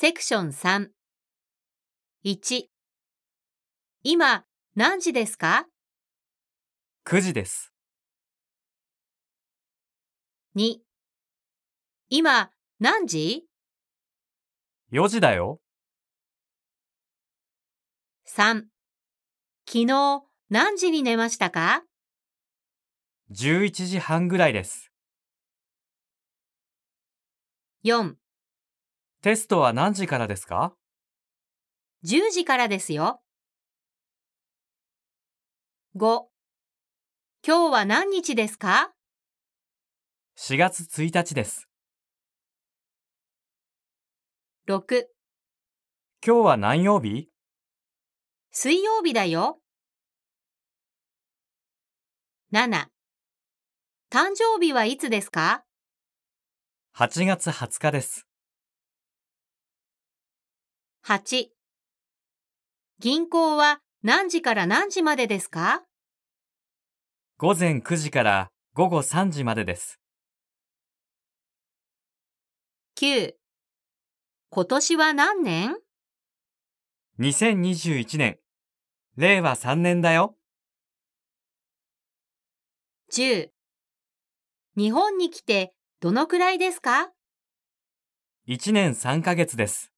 セクション3。1。今、何時ですか？9時です。?2。今、何時？4時だよ。?3。昨日、何時に寝ましたか？11時半ぐらいです。?4。テストは何時からですか？10時からですよ。5。今日は何日ですか ?4 月1日です。?6。今日は何曜日？水曜日だよ。7。誕生日はいつですか ?8 月20日です。8。銀行は何時から何時までですか？午前9時から午後3時までです。?9。今年は何年？2021年。令和3年だよ。?10。日本に来てどのくらいですか？1年3ヶ月です。